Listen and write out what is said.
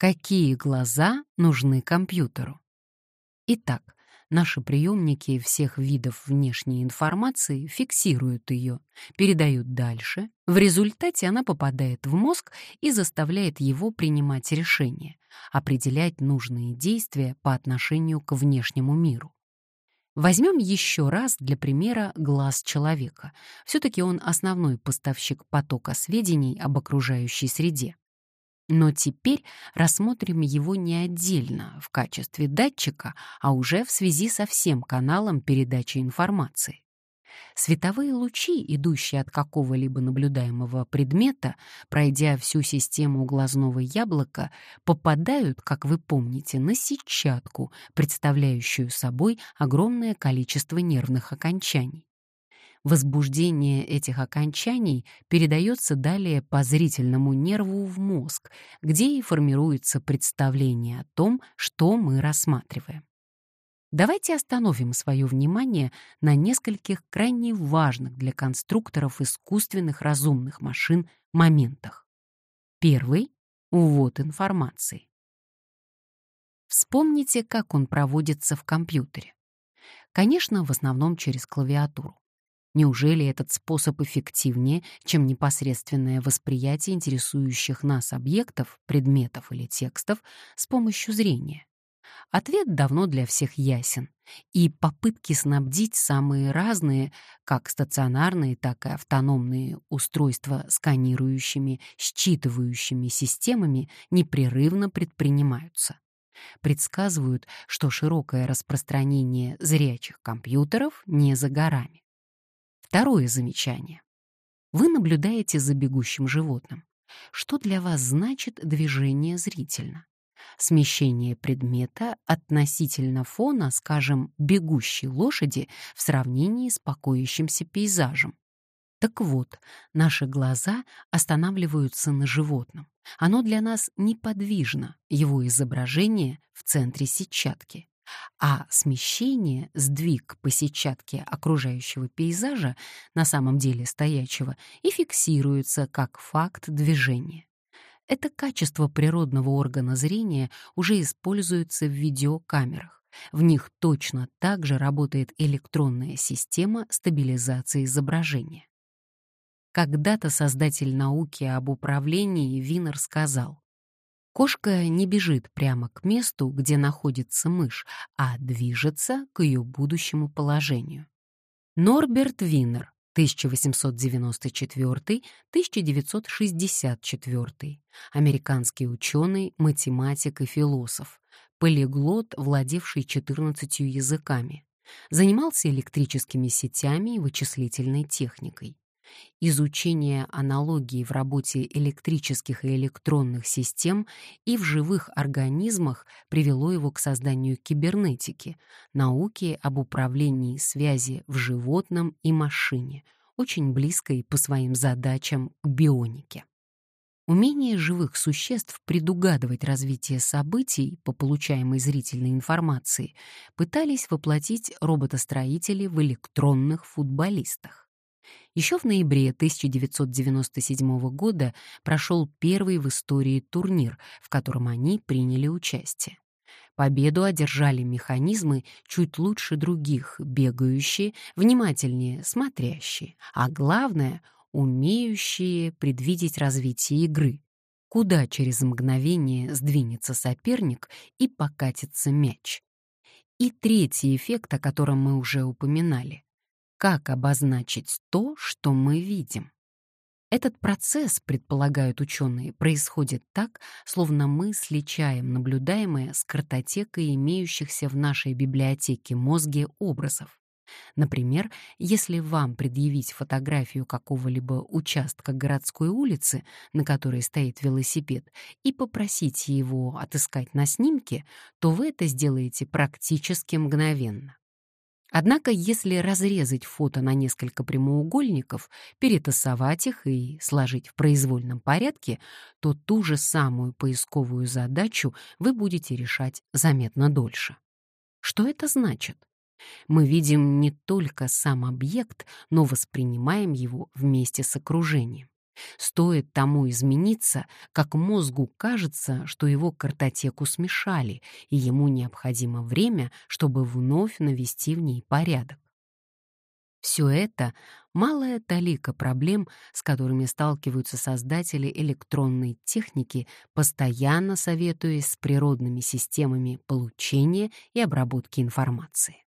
Какие глаза нужны компьютеру? Итак, наши приемники всех видов внешней информации фиксируют ее, передают дальше. В результате она попадает в мозг и заставляет его принимать решения, определять нужные действия по отношению к внешнему миру. Возьмем еще раз для примера глаз человека. Все-таки он основной поставщик потока сведений об окружающей среде. Но теперь рассмотрим его не отдельно в качестве датчика, а уже в связи со всем каналом передачи информации. Световые лучи, идущие от какого-либо наблюдаемого предмета, пройдя всю систему глазного яблока, попадают, как вы помните, на сетчатку, представляющую собой огромное количество нервных окончаний. Возбуждение этих окончаний передается далее по зрительному нерву в мозг, где и формируется представление о том, что мы рассматриваем. Давайте остановим свое внимание на нескольких крайне важных для конструкторов искусственных разумных машин моментах. Первый — увод информации. Вспомните, как он проводится в компьютере. Конечно, в основном через клавиатуру. Неужели этот способ эффективнее, чем непосредственное восприятие интересующих нас объектов, предметов или текстов с помощью зрения? Ответ давно для всех ясен, и попытки снабдить самые разные, как стационарные, так и автономные устройства сканирующими, считывающими системами непрерывно предпринимаются. Предсказывают, что широкое распространение зрячих компьютеров не за горами. Второе замечание. Вы наблюдаете за бегущим животным. Что для вас значит движение зрительно? смещение предмета относительно фона, скажем, бегущей лошади в сравнении с покоящимся пейзажем. Так вот, наши глаза останавливаются на животном. Оно для нас неподвижно, его изображение в центре сетчатки. А смещение, сдвиг по сетчатке окружающего пейзажа, на самом деле стоячего, и фиксируется как факт движения. Это качество природного органа зрения уже используется в видеокамерах. В них точно так же работает электронная система стабилизации изображения. Когда-то создатель науки об управлении Винер сказал, Кошка не бежит прямо к месту, где находится мышь, а движется к ее будущему положению. Норберт Винер 1894-1964, американский ученый, математик и философ, полиглот, владевший 14 языками, занимался электрическими сетями и вычислительной техникой. Изучение аналогии в работе электрических и электронных систем и в живых организмах привело его к созданию кибернетики, науки об управлении связи в животном и машине, очень близкой по своим задачам к бионике. Умение живых существ предугадывать развитие событий по получаемой зрительной информации пытались воплотить роботостроители в электронных футболистах. Еще в ноябре 1997 года прошел первый в истории турнир, в котором они приняли участие. Победу одержали механизмы чуть лучше других, бегающие, внимательнее смотрящие, а главное — умеющие предвидеть развитие игры, куда через мгновение сдвинется соперник и покатится мяч. И третий эффект, о котором мы уже упоминали как обозначить то, что мы видим. Этот процесс, предполагают ученые, происходит так, словно мы сличаем наблюдаемое с картотекой имеющихся в нашей библиотеке мозге образов. Например, если вам предъявить фотографию какого-либо участка городской улицы, на которой стоит велосипед, и попросить его отыскать на снимке, то вы это сделаете практически мгновенно. Однако, если разрезать фото на несколько прямоугольников, перетасовать их и сложить в произвольном порядке, то ту же самую поисковую задачу вы будете решать заметно дольше. Что это значит? Мы видим не только сам объект, но воспринимаем его вместе с окружением. Стоит тому измениться, как мозгу кажется, что его картотеку смешали, и ему необходимо время, чтобы вновь навести в ней порядок. Все это — малая талика проблем, с которыми сталкиваются создатели электронной техники, постоянно советуясь с природными системами получения и обработки информации.